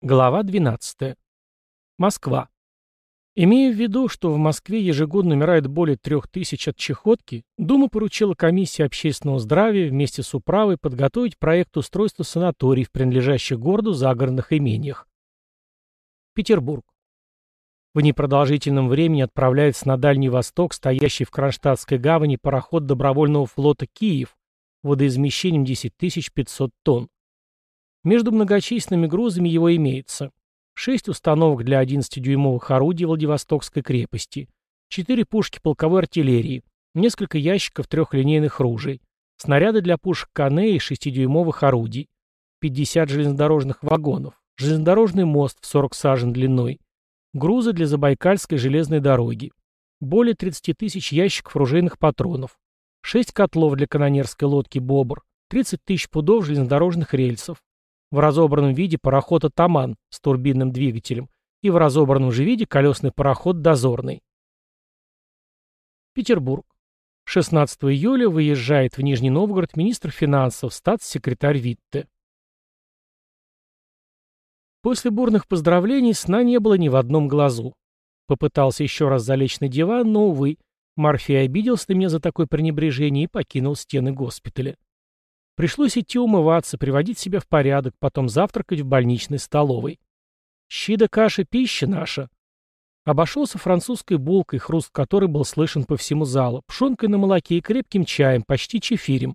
Глава 12. Москва. Имея в виду, что в Москве ежегодно умирает более трех тысяч от чехотки, Дума поручила комиссии общественного здравия вместе с управой подготовить проект устройства санаториев, принадлежащих городу загородных имениях. Петербург. В непродолжительном времени отправляется на Дальний Восток стоящий в Кронштадтской гавани пароход добровольного флота «Киев» водоизмещением 10 500 тонн. Между многочисленными грузами его имеется. 6 установок для 11-дюймовых орудий Владивостокской крепости, 4 пушки полковой артиллерии, несколько ящиков трехлинейных ружей, снаряды для пушек Кане и 6-дюймовых орудий, 50 железнодорожных вагонов, железнодорожный мост в 40 сажен длиной, грузы для Забайкальской железной дороги, более 30 тысяч ящиков ружейных патронов, 6 котлов для канонерской лодки «Бобр», 30 тысяч пудов железнодорожных рельсов, в разобранном виде пароход «Атаман» с турбинным двигателем и в разобранном же виде колесный пароход «Дозорный». Петербург. 16 июля выезжает в Нижний Новгород министр финансов, статс-секретарь Витте. После бурных поздравлений сна не было ни в одном глазу. Попытался еще раз залечь на диван, но, увы, Морфей обиделся на меня за такое пренебрежение и покинул стены госпиталя. Пришлось идти умываться, приводить себя в порядок, потом завтракать в больничной столовой. Щи да каша — пища наша. Обошелся французской булкой, хруст которой был слышен по всему залу, пшенкой на молоке и крепким чаем, почти чефирем,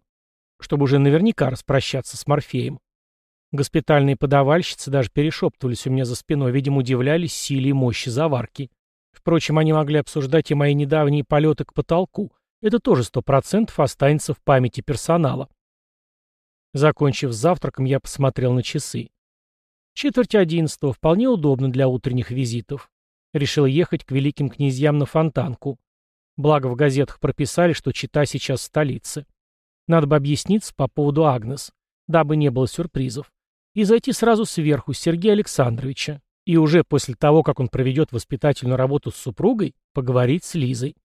чтобы уже наверняка распрощаться с Морфеем. Госпитальные подавальщицы даже перешептывались у меня за спиной, видимо, удивлялись силе и мощи заварки. Впрочем, они могли обсуждать и мои недавние полеты к потолку. Это тоже сто процентов останется в памяти персонала. Закончив с завтраком, я посмотрел на часы. Четверть одиннадцатого, вполне удобно для утренних визитов. Решил ехать к великим князьям на Фонтанку. Благо в газетах прописали, что чита сейчас в столице. Надо бы объясниться по поводу Агнес, дабы не было сюрпризов. И зайти сразу сверху, Сергея Александровича. И уже после того, как он проведет воспитательную работу с супругой, поговорить с Лизой.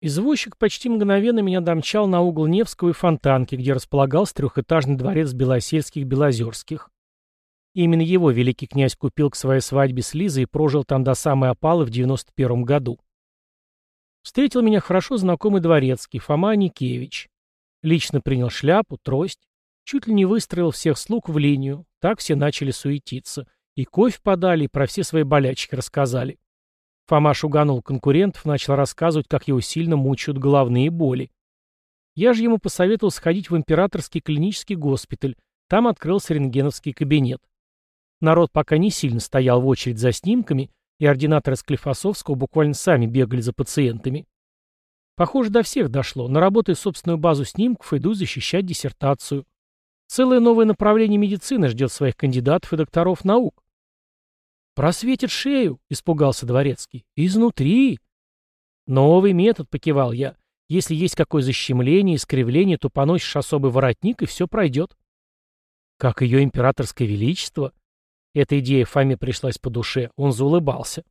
Извозчик почти мгновенно меня домчал на угол Невского и Фонтанки, где располагался трехэтажный дворец Белосельских-Белозерских. Именно его великий князь купил к своей свадьбе с Лизой и прожил там до самой опалы в 91 году. Встретил меня хорошо знакомый дворецкий, Фома Никевич. Лично принял шляпу, трость, чуть ли не выстроил всех слуг в линию, так все начали суетиться. И кофе подали, и про все свои болячки рассказали. Фома шуганул конкурентов, начал рассказывать, как его сильно мучают головные боли. Я же ему посоветовал сходить в императорский клинический госпиталь. Там открылся рентгеновский кабинет. Народ пока не сильно стоял в очередь за снимками, и ординаторы Склифосовского буквально сами бегали за пациентами. Похоже, до всех дошло. Наработай собственную базу снимков, иду защищать диссертацию. Целое новое направление медицины ждет своих кандидатов и докторов наук. «Просветит шею», — испугался дворецкий. «Изнутри». «Новый метод», — покивал я. «Если есть какое защемление, искривление, то поносишь особый воротник, и все пройдет». «Как ее императорское величество?» Эта идея Фоме пришлась по душе. Он заулыбался.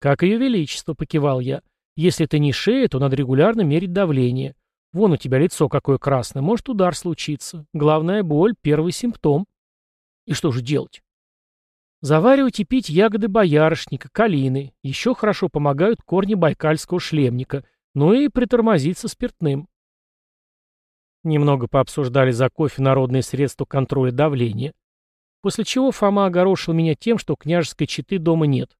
«Как ее величество», — покивал я. «Если это не шея, то надо регулярно мерить давление. Вон у тебя лицо какое красное, может удар случиться. Главная боль — первый симптом». «И что же делать?» Заваривать и пить ягоды боярышника, калины. Еще хорошо помогают корни байкальского шлемника. Ну и притормозиться спиртным. Немного пообсуждали за кофе народные средства контроля давления. После чего Фома огорошил меня тем, что княжеской четы дома нет.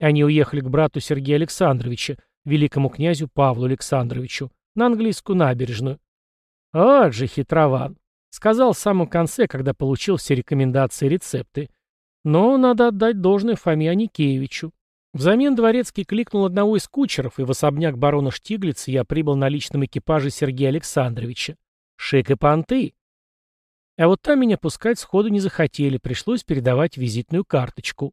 Они уехали к брату Сергея Александровича, великому князю Павлу Александровичу, на английскую набережную. Вот же хитрован. Сказал в самом конце, когда получил все рекомендации и рецепты. Но надо отдать должное Фоме Аникеевичу. Взамен Дворецкий кликнул одного из кучеров, и в особняк барона Штиглица я прибыл на личном экипаже Сергея Александровича. Шик и понты. А вот там меня пускать сходу не захотели, пришлось передавать визитную карточку.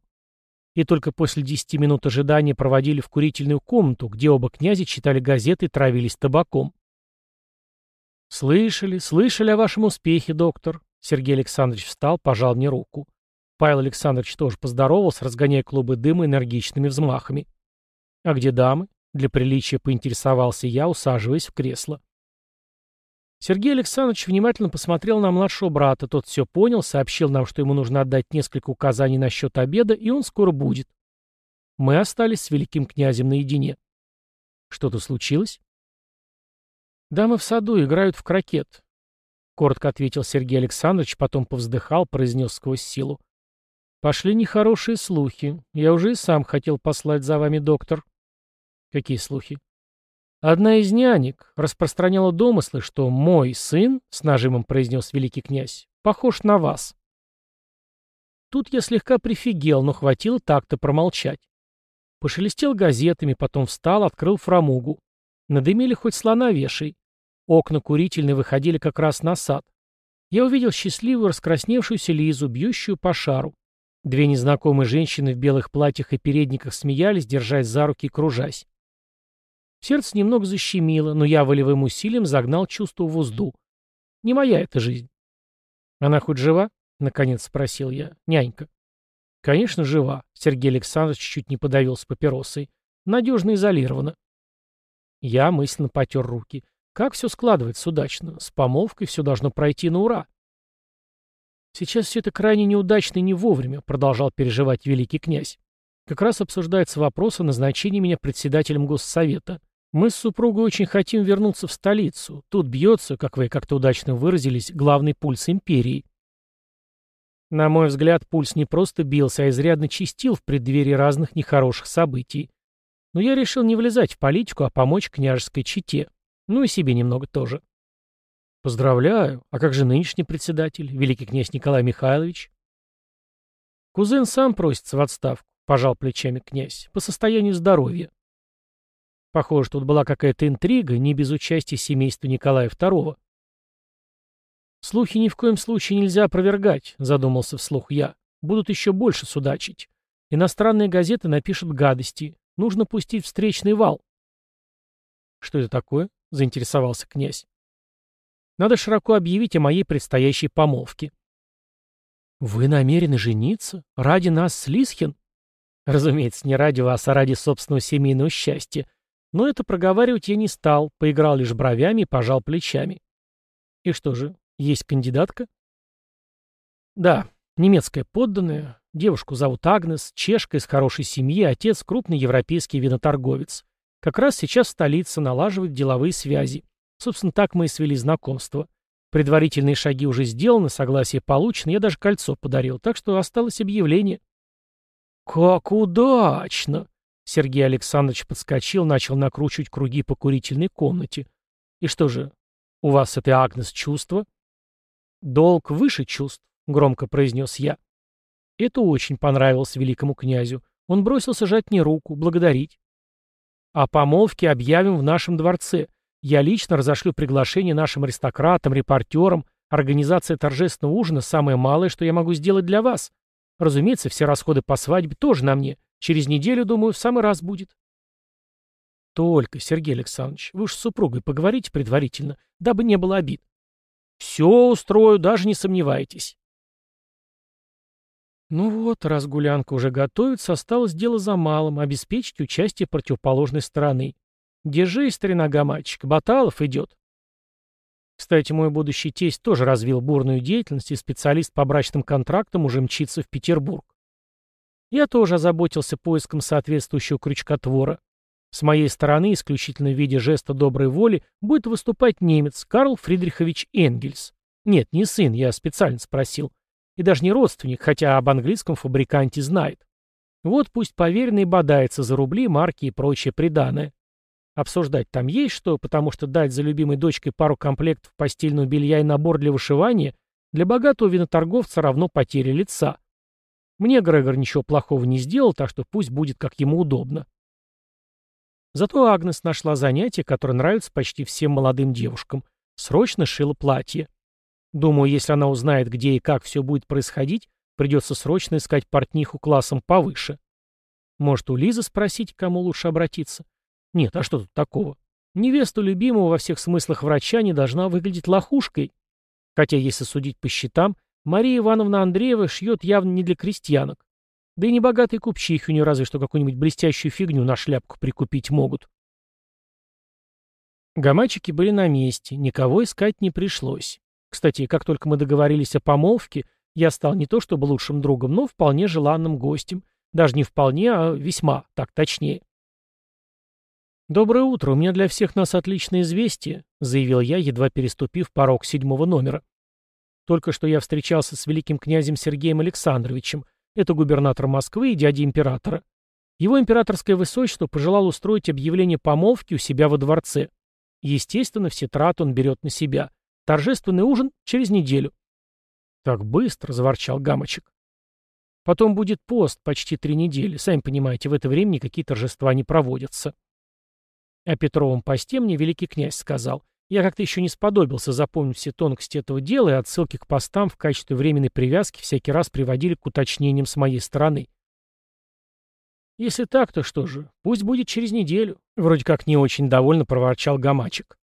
И только после десяти минут ожидания проводили в курительную комнату, где оба князя читали газеты и травились табаком. «Слышали, слышали о вашем успехе, доктор». Сергей Александрович встал, пожал мне руку. Павел Александрович тоже поздоровался, разгоняя клубы дыма энергичными взмахами. «А где дамы?» — для приличия поинтересовался я, усаживаясь в кресло. Сергей Александрович внимательно посмотрел на младшего брата, тот все понял, сообщил нам, что ему нужно отдать несколько указаний насчет обеда, и он скоро будет. Мы остались с великим князем наедине. Что-то случилось? Дамы в саду играют в крокет. Коротко ответил Сергей Александрович, потом повздыхал, произнес сквозь силу. Пошли нехорошие слухи. Я уже и сам хотел послать за вами доктор. Какие слухи? Одна из нянек распространяла домыслы, что мой сын, с нажимом произнес великий князь, похож на вас. Тут я слегка прифигел, но хватило так-то промолчать. Пошелестел газетами, потом встал, открыл фрамугу. Надымили хоть слона вешай. Окна курительные выходили как раз на сад. Я увидел счастливую раскрасневшуюся Лизу, бьющую по шару. Две незнакомые женщины в белых платьях и передниках смеялись, держась за руки и кружась. Сердце немного защемило, но я волевым усилием загнал чувство в узду. Не моя эта жизнь. «Она хоть жива?» — наконец спросил я. «Нянька». «Конечно, жива», — Сергей Александрович чуть не подавился папиросой. «Надежно изолирована». Я мысленно потер руки. Как все складывается удачно. С помолвкой все должно пройти на ура. Сейчас все это крайне неудачно и не вовремя, продолжал переживать великий князь. Как раз обсуждается вопрос о назначении меня председателем Госсовета. Мы с супругой очень хотим вернуться в столицу. Тут бьется, как вы как-то удачно выразились, главный пульс империи. На мой взгляд, пульс не просто бился, а изрядно чистил в преддверии разных нехороших событий. Но я решил не влезать в политику, а помочь княжеской чете. Ну и себе немного тоже. Поздравляю. А как же нынешний председатель, великий князь Николай Михайлович? Кузен сам просится в отставку, пожал плечами князь, по состоянию здоровья. Похоже, тут была какая-то интрига, не без участия семейства Николая II. «Слухи ни в коем случае нельзя опровергать», — задумался вслух я. «Будут еще больше судачить. Иностранные газеты напишут гадости. Нужно пустить встречный вал». «Что это такое?» — заинтересовался князь. «Надо широко объявить о моей предстоящей помолвке». «Вы намерены жениться? Ради нас с Лисхин?» «Разумеется, не ради вас, а ради собственного семейного счастья. Но это проговаривать я не стал, поиграл лишь бровями и пожал плечами. И что же, есть кандидатка? Да, немецкая подданная, девушку зовут Агнес, чешка из хорошей семьи, отец крупный европейский виноторговец. Как раз сейчас в столице налаживает деловые связи. Собственно, так мы и свели знакомство. Предварительные шаги уже сделаны, согласие получено, я даже кольцо подарил, так что осталось объявление. «Как удачно!» Сергей Александрович подскочил, начал накручивать круги по курительной комнате. «И что же, у вас с этой Агнес чувство?» «Долг выше чувств», — громко произнес я. Это очень понравилось великому князю. Он бросился жать мне руку, благодарить. «О помолвке объявим в нашем дворце. Я лично разошлю приглашение нашим аристократам, репортерам. Организация торжественного ужина — самое малое, что я могу сделать для вас. Разумеется, все расходы по свадьбе тоже на мне. Через неделю, думаю, в самый раз будет. Только, Сергей Александрович, вы уж с супругой поговорите предварительно, дабы не было обид. Все устрою, даже не сомневайтесь. Ну вот, раз гулянка уже готовится, осталось дело за малым — обеспечить участие противоположной стороны. Держи, старина гамачик, Баталов идет. Кстати, мой будущий тесть тоже развил бурную деятельность, и специалист по брачным контрактам уже мчится в Петербург. Я тоже озаботился поиском соответствующего крючкотвора. С моей стороны, исключительно в виде жеста доброй воли, будет выступать немец Карл Фридрихович Энгельс. Нет, не сын, я специально спросил. И даже не родственник, хотя об английском фабриканте знает. Вот пусть поверенный бодается за рубли, марки и прочее приданое. Обсуждать там есть что, потому что дать за любимой дочкой пару комплектов постельного белья и набор для вышивания для богатого виноторговца равно потере лица. Мне Грегор ничего плохого не сделал, так что пусть будет как ему удобно. Зато Агнес нашла занятие, которое нравится почти всем молодым девушкам. Срочно шила платье. Думаю, если она узнает, где и как все будет происходить, придется срочно искать портниху классом повыше. Может, у Лизы спросить, к кому лучше обратиться? Нет, а что тут такого? Невеста любимого во всех смыслах врача не должна выглядеть лохушкой. Хотя, если судить по счетам, Мария Ивановна Андреева шьет явно не для крестьянок. Да и небогатые купчихи у нее разве что какую-нибудь блестящую фигню на шляпку прикупить могут. Гамачики были на месте, никого искать не пришлось. Кстати, как только мы договорились о помолвке, я стал не то чтобы лучшим другом, но вполне желанным гостем. Даже не вполне, а весьма, так точнее. «Доброе утро, у меня для всех нас отличное известие», — заявил я, едва переступив порог седьмого номера. «Только что я встречался с великим князем Сергеем Александровичем, это губернатор Москвы и дядя императора. Его императорское высочество пожелал устроить объявление помолвки у себя во дворце. Естественно, все траты он берет на себя. Торжественный ужин через неделю. «Так быстро», — заворчал Гамочек. «Потом будет пост почти три недели. Сами понимаете, в это время никакие торжества не проводятся». О Петровом посте мне великий князь сказал. Я как-то еще не сподобился запомнить все тонкости этого дела, и отсылки к постам в качестве временной привязки всякий раз приводили к уточнениям с моей стороны. «Если так, то что же? Пусть будет через неделю», — вроде как не очень довольно проворчал Гамачек.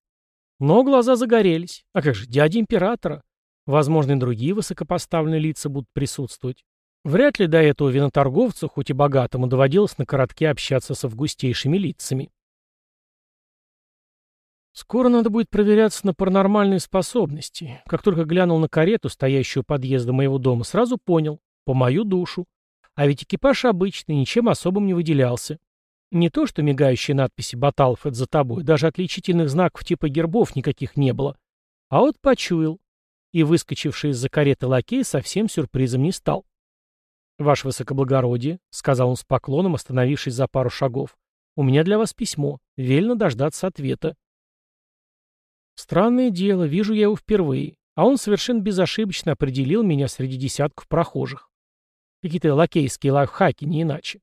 Но глаза загорелись. А как же, дядя императора? Возможно, и другие высокопоставленные лица будут присутствовать. Вряд ли до этого виноторговцу, хоть и богатому, доводилось на коротке общаться с августейшими лицами. Скоро надо будет проверяться на паранормальные способности. Как только глянул на карету, стоящую у подъезда моего дома, сразу понял. По мою душу. А ведь экипаж обычный, ничем особым не выделялся. Не то, что мигающие надписи «Баталов, это за тобой», даже отличительных знаков типа гербов никаких не было. А вот почуял. И выскочивший из-за кареты лакей совсем сюрпризом не стал. «Ваше высокоблагородие», — сказал он с поклоном, остановившись за пару шагов, — «у меня для вас письмо. Вельно дождаться ответа». Странное дело, вижу я его впервые, а он совершенно безошибочно определил меня среди десятков прохожих. Какие-то лакейские лайфхаки, не иначе.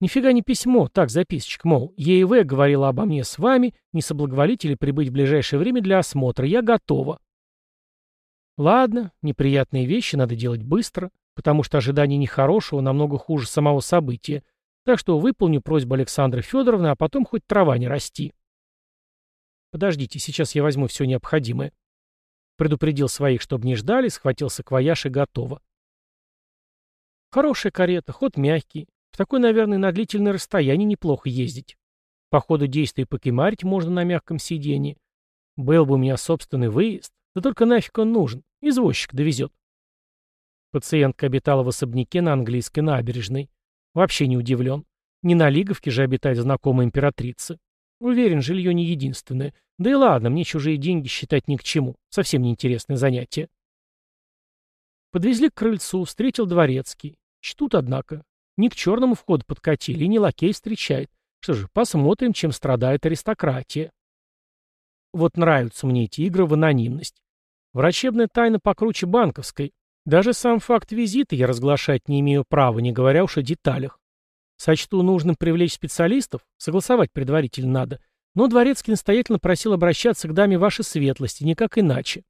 Нифига не письмо, так, записочка, мол, ЕИВ говорила обо мне с вами, не соблаговолите ли прибыть в ближайшее время для осмотра, я готова. Ладно, неприятные вещи надо делать быстро, потому что ожидание нехорошего намного хуже самого события, так что выполню просьбу Александры Федоровны, а потом хоть трава не расти. Подождите, сейчас я возьму все необходимое. Предупредил своих, чтобы не ждали, схватил саквояж и готово. Хорошая карета, ход мягкий. В такой, наверное, на длительное расстояние неплохо ездить. По ходу действий покемарить можно на мягком сиденье. Был бы у меня собственный выезд. Да только нафиг он нужен. Извозчик довезет. Пациентка обитала в особняке на английской набережной. Вообще не удивлен. Не на Лиговке же обитает знакомая императрица. Уверен, жилье не единственное. Да и ладно, мне чужие деньги считать ни к чему. Совсем неинтересное занятие. Подвезли к крыльцу, встретил дворецкий. Чтут, однако. Не к черному входу подкатили, и не лакей встречает. Что же, посмотрим, чем страдает аристократия. Вот нравятся мне эти игры в анонимность. Врачебная тайна покруче банковской. Даже сам факт визита я разглашать не имею права, не говоря уж о деталях. Сочту нужным привлечь специалистов, согласовать предварительно надо. Но Дворецкий настоятельно просил обращаться к даме вашей светлости, никак иначе.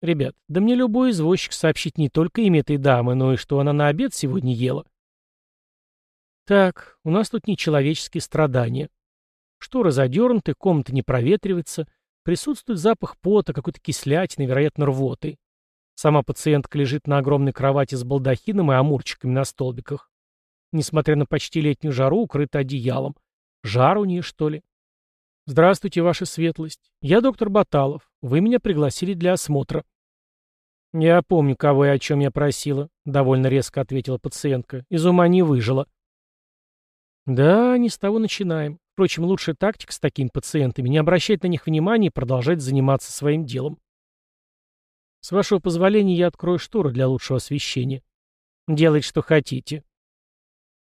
Ребят, да мне любой извозчик сообщить не только имя этой дамы, но и что она на обед сегодня ела. Так, у нас тут нечеловеческие страдания. Шторы задернуты, комната не проветривается, присутствует запах пота, какой-то кислятины, вероятно, рвоты. Сама пациентка лежит на огромной кровати с балдахином и амурчиками на столбиках. Несмотря на почти летнюю жару, укрыта одеялом. Жар у нее, что ли? «Здравствуйте, ваша светлость. Я доктор Баталов. Вы меня пригласили для осмотра». «Я помню, кого и о чем я просила», — довольно резко ответила пациентка. «Из ума не выжила». «Да, не с того начинаем. Впрочем, лучшая тактика с такими пациентами — не обращать на них внимания и продолжать заниматься своим делом. С вашего позволения я открою шторы для лучшего освещения. Делайте, что хотите».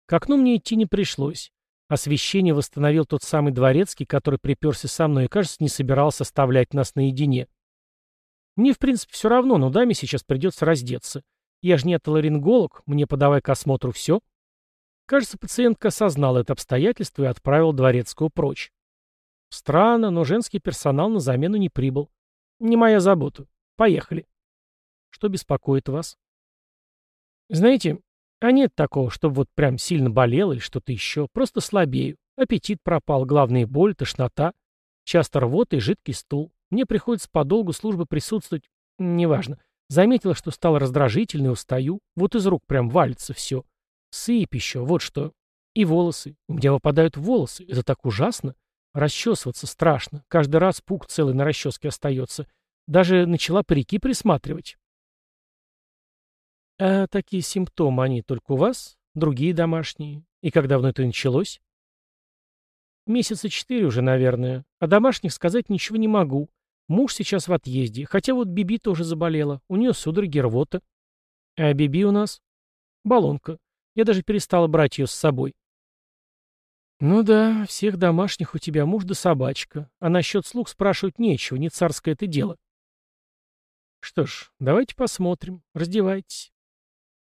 К окну мне идти не пришлось. Освещение восстановил тот самый дворецкий, который приперся со мной и, кажется, не собирался оставлять нас наедине. Мне, в принципе, все равно, но даме сейчас придется раздеться. Я же не отоларинголог, мне подавай к осмотру все. Кажется, пациентка осознала это обстоятельство и отправил дворецкого прочь. Странно, но женский персонал на замену не прибыл. Не моя забота. Поехали. Что беспокоит вас? Знаете, а нет такого, чтобы вот прям сильно болело или что-то еще. Просто слабею. Аппетит пропал, главная боль, тошнота. Часто рвота и жидкий стул. Мне приходится по долгу службы присутствовать. Неважно. Заметила, что стало раздражительно и устаю. Вот из рук прям валится все. Сыпь еще, вот что. И волосы. У меня выпадают волосы. Это так ужасно. Расчесываться страшно. Каждый раз пук целый на расческе остается. Даже начала парики присматривать. А такие симптомы, они только у вас? Другие домашние? И как давно это началось? Месяца четыре уже, наверное. О домашних сказать ничего не могу. Муж сейчас в отъезде. Хотя вот Биби тоже заболела. У нее судороги рвота. А Биби у нас? Баллонка. Я даже перестала брать ее с собой. «Ну да, всех домашних у тебя муж да собачка, а насчет слуг спрашивать нечего, не царское это дело». «Что ж, давайте посмотрим. Раздевайтесь».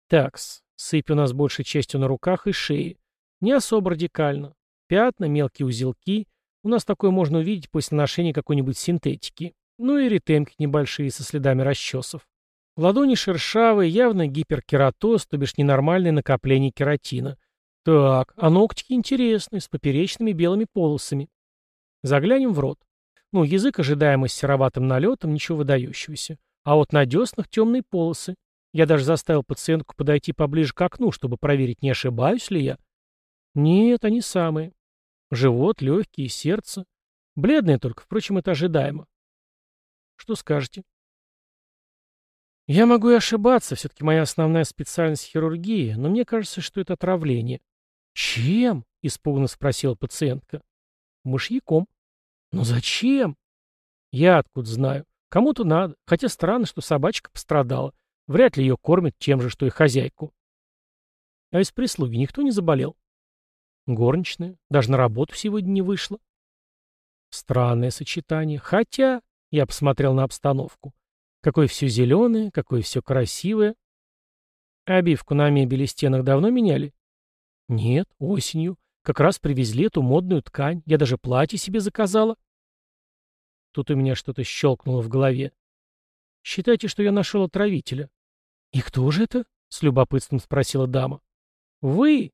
«Такс, сыпь у нас большей частью на руках и шее. Не особо радикально. Пятна, мелкие узелки. У нас такое можно увидеть после ношения какой-нибудь синтетики. Ну и ретемки небольшие со следами расчесов. Ладони шершавые, явно гиперкератоз, то бишь ненормальное накопление кератина. Так, а ногтики интересные, с поперечными белыми полосами. Заглянем в рот. Ну, язык ожидаемо с сероватым налетом, ничего выдающегося. А вот на деснах темные полосы. Я даже заставил пациентку подойти поближе к окну, чтобы проверить, не ошибаюсь ли я. Нет, они самые. Живот, легкие, сердце. Бледные только, впрочем, это ожидаемо. Что скажете? Я могу и ошибаться, все-таки моя основная специальность хирургия, но мне кажется, что это отравление. «Чем?» — испуганно спросила пациентка. «Мышьяком». «Но зачем?» «Я откуда знаю. Кому-то надо. Хотя странно, что собачка пострадала. Вряд ли ее кормят тем же, что и хозяйку». «А из прислуги никто не заболел?» «Горничная. Даже на работу сегодня не вышла». Странное сочетание. Хотя, я посмотрел на обстановку. Какое все зеленое, какое все красивое. Обивку на мебели стенах давно меняли? Нет, осенью. Как раз привезли эту модную ткань. Я даже платье себе заказала. Тут у меня что-то щелкнуло в голове. Считайте, что я нашел отравителя. И кто же это? С любопытством спросила дама. Вы,